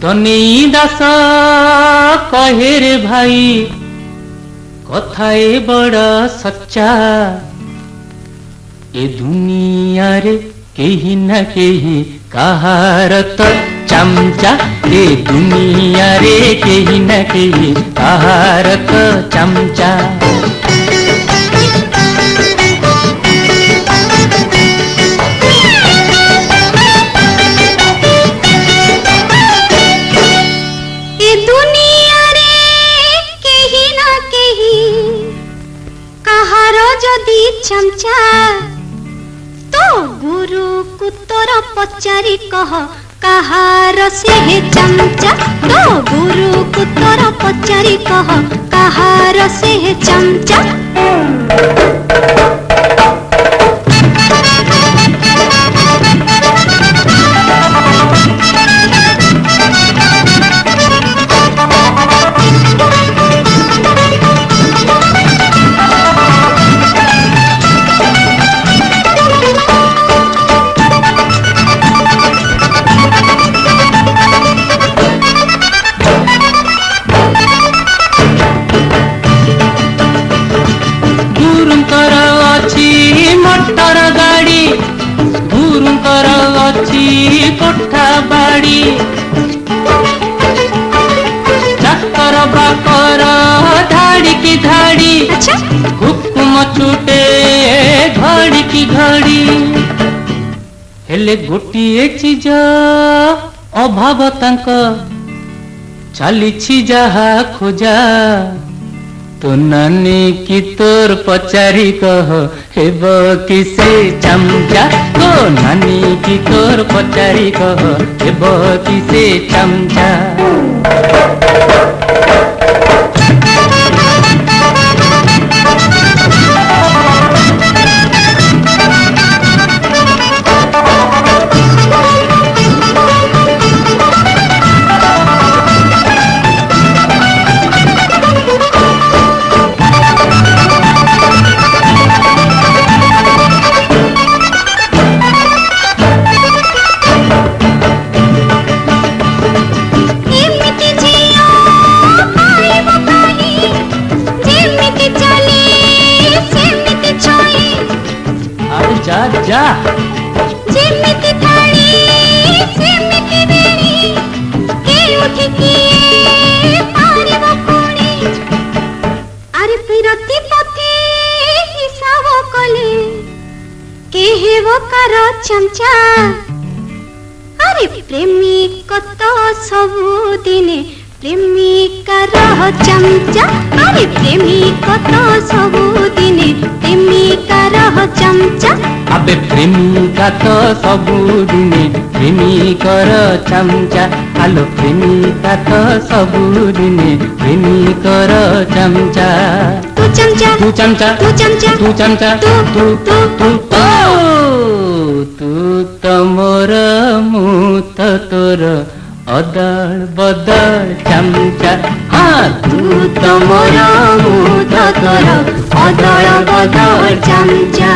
দনেই দাস, কহে রে ভাই কথায় বড় সচ্চা। এ দুনিয়ারে কেহি না কেহি, কাহার তো চামচা এ দুনিয়ারে কেহি না কেহি, কাহার তো ଯଦି ଚାମଚା ତ ଗୁରୁକୁ ତୋର ପଚାରି କହ କାହାର ସେ ଚାମଚା ତ ଗୁରୁକୁ ତୋର ପଚାରି କହ କାହାର ସେ ଚାମଚା ବାଡି ଚାକର ବାକର ଧାଡିକି ଧାଡି ଆଚ୍ଛା ହୁକୁମ ଛୁଟେ ଘଡ଼ିକି ଘଡ଼ି ହେଲେ ଗୋଟିଏ ଚିଜ ଅଭାବ ତାଙ୍କ। ଚାଲିଛି ଯାହା ଖୋଜା। ତୋ ନାନୀ କି ତୋର ପଚାରି କହ ହେବ କି ସେ ଚାମଚା ତୋ ନାନୀ କି ତୋର ପଚାରି କହ ହେବ କି ସେ ଚାମଚା जा চমচা আরে প্রেমিক তো সবুদিনে প্রেমিকার চমচা আরে প্রেমিক তো সবু আবে প্রেমিকা তো সবুদিনে প্রেমিকর চামচা। আলো প্রেমিকা তো সবুদিনে প্রেমিকর চামচা। তু চামচা তু চামচা তু চামচা তু চামচা তু তু তু তু তু। তমর মু তোর অদল বদল চামচা। হ্যাঁ তু তমর মু তোর অদল বদল চামচা।